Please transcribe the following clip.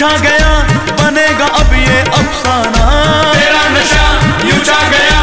छा गया बनेगा अब ये अफसाना। तेरा नशा यू छा गया